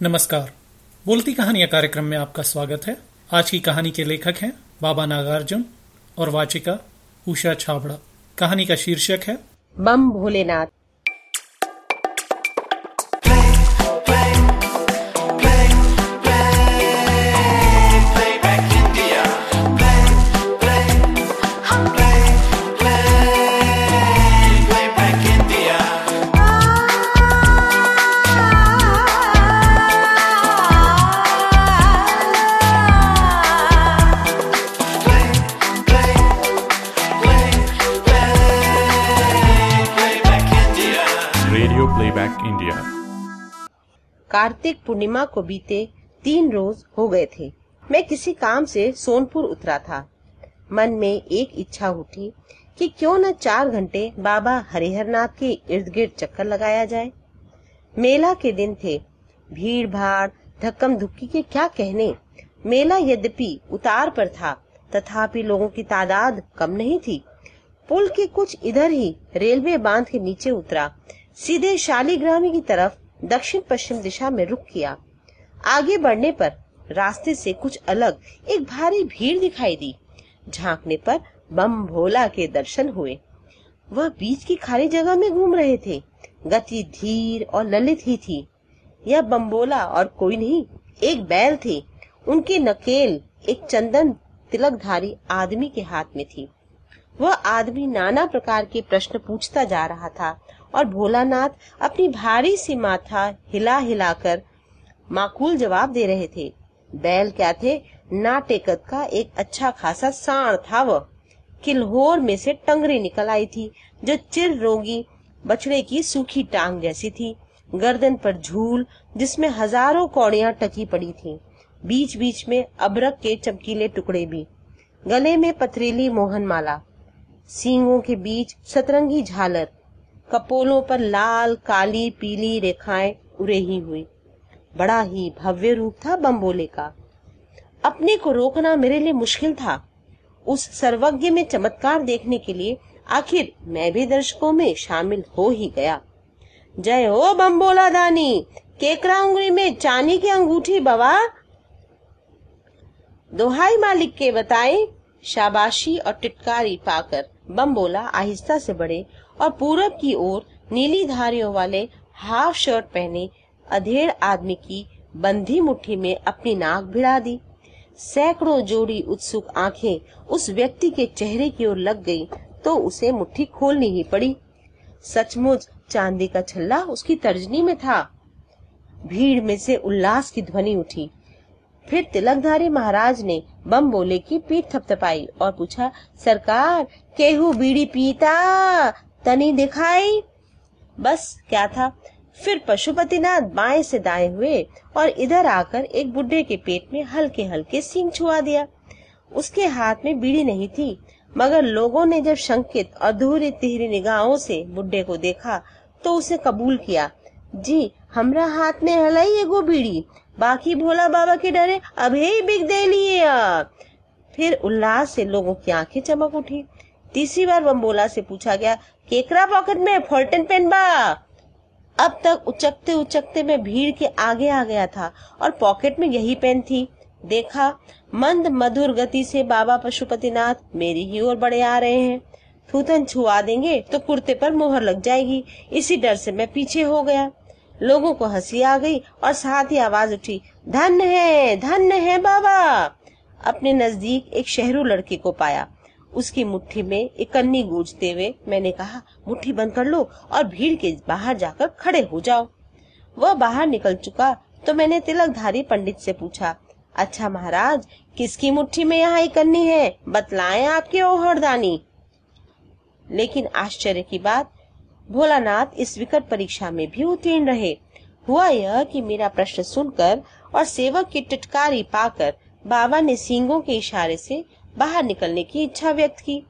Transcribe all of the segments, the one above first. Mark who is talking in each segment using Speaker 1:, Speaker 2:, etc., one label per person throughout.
Speaker 1: नमस्कार। बोलती कहानियाँ कार्यक्रम में आपका स्वागत है। आज की कहानी के लेखक हैं बाबा नागार्जुन और वाचिका उषा छाबड़ा। कहानी का शीर्षक है,
Speaker 2: बम भोलेनाथ। कार्तिक पूर्णिमा को बीते तीन रोज हो गए थे। मैं किसी काम से सोनपुर उतरा था। मन में एक इच्छा उठी कि क्यों न चार घंटे बाबा हरिहरनाथ के इर्द गिर्द चक्कर लगाया जाए। मेला के दिन थे। भीड़ भाड़, धक्कम धुक्की के क्या कहने। मेला यद्यपि उतार पर था, तथापि लोगों की तादाद कम नहीं थी। पुल के कुछ इधर ही रेलवे बाँध के नीचे उतरा। सीधे शालीग्रामी की तरफ़ दक्षिण पश्चिम दिशा में रुक किया। आगे बढ़ने पर रास्ते से कुछ अलग एक भारी भीड़ दिखाई दी। झांकने पर बम भोला के दर्शन हुए। वह बीच की खाली जगह में घूम रहे थे। गति धीर और ललित ही थी। यह बम्बोला और कोई नहीं, एक बैल थे। उनकी नकेल एक चंदन तिलकधारी आदमी के हाथ में थी। वह आदमी नाना प्रकार के प्रश्न पूछता जा रहा था और भोलानाथ अपनी भारी सी माथा हिला हिलाकर माकूल जवाब दे रहे थे। बैल क्या थे? नाटेकत का एक अच्छा खासा साण था वह। किल्होर में से टंगरी निकल आई थी, जो चिर रोगी बछड़े की सूखी टांग जैसी थी। गर्दन पर झूल, जिसमें हज़ारों कौड़ियाँ टकी पड़ी थीं। बीच बीच में अबरक के चमकीले टुकड़े भी। गले में पथरीली मोहन माला सींगों के बीच सतरंगी झालर। कपोलों पर लाल, काली, पीली रेखाएँ उरेही हुई। बड़ा ही भव्य रूप था बम्बोले का। अपने को रोकना मेरे लिए मुश्किल था। उस सर्वज्ञ में चमत्कार देखने के लिए आखिर मैं भी दर्शकों में शामिल हो ही गया। जय हो बम्बोला दानी केकरा उंगली में चांदी की अंगूठी बवा। दोहाई मालिक के बताए, शाबाशी और टिटकारी पाकर। बम्बोला आहिस्ता से बढ़े और पूरब की ओर नीली धारियों वाले हाफ़ शर्ट पहने अधेड़ आदमी की बंधी मुट्ठी में अपनी नाक भिड़ा दी। सैकड़ों जोड़ी उत्सुक आँखें उस व्यक्ति के चेहरे की ओर लग गई तो उसे मुट्ठी खोलनी ही पड़ी। सचमुच चांदी का छल्ला उसकी तर्जनी में था। भीड़ में से उल्लास की ध्वनि उठी। फिर तिलकधारी महाराज ने बम बोले की पीठ थपथपाई और पूछा, सरकार केहू बीड़ी पीता, तनी दिखाई। बस, क्या था? फिर पशुपतिनाथ बाएँ से दाएँ हुए और इधर आकर एक बुढ़े के पेट में हल्के हल्के सींग छुआ दिया। उसके हाथ में बीड़ी नहीं थी, मगर लोगों ने जब शंकित और अधूरी, तिहरी निगाहों से बुढ़े को देखा तो उसे कबूल किया। जी, हमरा हाथ में हलाई एगो बीड़ी, बाकी भोला बाबा के डरे, अभी बिक दे लिए फिर उल्लास से लोगों की आँखें चमक उठी। तीसरी बार बम्बोला से पूछा गया केकरा पॉकेट में फोल्टन पेन बा। अब तक उचकते उचकते मैं भीड़ के आगे आ गया था और पॉकेट में यही पेन थी। देखा, मंद मधुर गति से बाबा पशुपतिनाथ मेरी ही ओर बड़े आ रहे हैं। थूथन छुआ देंगे तो कुर्ते पर मोहर लग जाएगी। इसी डर से मैं पीछे हो गया। लोगों को हँसी आ गई और साथ ही आवाज़ उठी, धन्य है धन्य है बाबा! अपने नज़दीक एक शहरू लड़के को पाया। उसकी मुट्ठी में एक कन्नी गूंजते हुए मैंने कहा, मुट्ठी बंद कर लो और भीड़ के बाहर जाकर खड़े हो जाओ। वह बाहर निकल चुका तो मैंने तिलकधारी पंडित से पूछा अच्छा महाराज, किसकी मुट्ठी में यहाँ एक है? बतलाएँ आपके ओहरदानी। लेकिन आश्चर्य की बात, भोलानाथ इस विकट परीक्षा में भी उत्तीर्ण रहे। हुआ यह कि मेरा प्रश्न सुनकर और सेवक की टिटकारी पाकर बाबा ने सींगों के इशारे से बाहर निकलने की इच्छा व्यक्त की।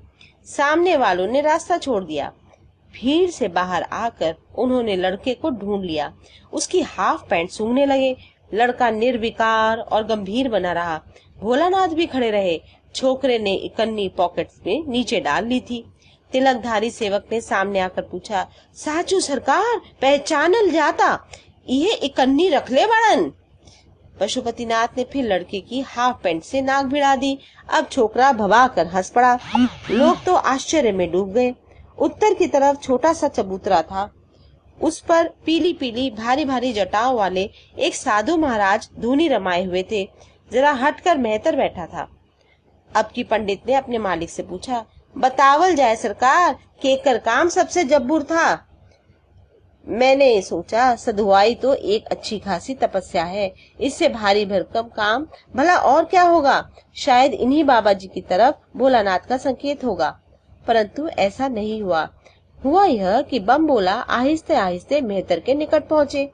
Speaker 2: सामने वालों ने रास्ता छोड़ दिया। भीड़ से बाहर आकर उन्होंने लड़के को ढूंढ लिया। उसकी हाफ़ पैंट सूंघने लगे। लड़का निर्विकार और गंभीर बना रहा। भोलानाथ भी खड़े रहे। छोकरे ने इकन्नी पॉकेट में नीचे डाल ली थी। तिलकधारी सेवक ने सामने आकर पूछा, साचू सरकार, पहचानल जाता? ये इकन्नी रख ले, बड़न। पशुपतिनाथ ने फिर लड़के की हाफ़ पैंट से नाक भिड़ा दी। अब छोकरा भवा कर हंस पड़ा। लोग तो आश्चर्य में डूब गए। उत्तर की तरफ़ छोटा सा चबूतरा था। उस पर पीली पीली भारी भारी जटाओं वाले एक साधु महाराज धूनी रमाए हुए थे। जरा हटकर मेहतर बैठा था। अब की पंडित ने अपने मालिक से पूछा, बतावल जाए सरकार, केकर काम सबसे जब्बूर था? मैंने सोचा, सधुआई तो एक अच्छी खासी तपस्या है। इससे भारी भरकम काम, भला और क्या होगा? शायद इन्हीं बाबा जी की तरफ़ भोलानाथ का संकेत होगा। परंतु ऐसा नहीं हुआ। हुआ यह कि बम बोला आहिस्ते आहिस्ते मेहतर के निकट पहुँचे।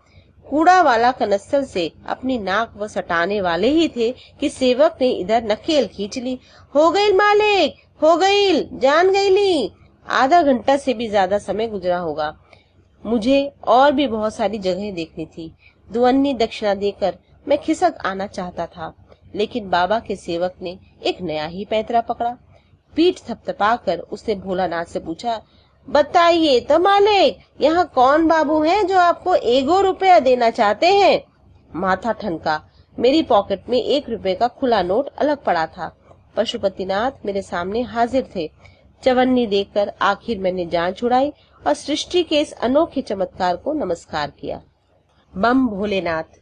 Speaker 2: कूड़ा वाला कनस्तर से अपनी नाक वो सटाने वाले ही थे कि सेवक ने इधर नकेल खींच ली। हो गई मालिक! हो गई जान गई ली आधा घंटा से भी ज़्यादा समय गुजरा होगा। मुझे और भी बहुत सारी जगह देखनी थी। दुअन्नी दक्षिणा देकर मैं खिसक आना चाहता था, लेकिन बाबा के सेवक ने एक नया ही पैतरा पकड़ा। पीठ थपथपा कर उसने भोलानाथ से पूछा, बताइए तो मालिक यहाँ कौन बाबू हैं जो आपको एगो रुपया देना चाहते हैं? माथा ठनका, मेरी पॉकेट में एक रुपए का खुला नोट अलग पड़ा था। पशुपतिनाथ मेरे सामने हाजिर थे। चवन्नी देखकर आखिर मैंने जान छुड़ाई और सृष्टि के इस अनोखे चमत्कार को नमस्कार किया। बम भोलेनाथ।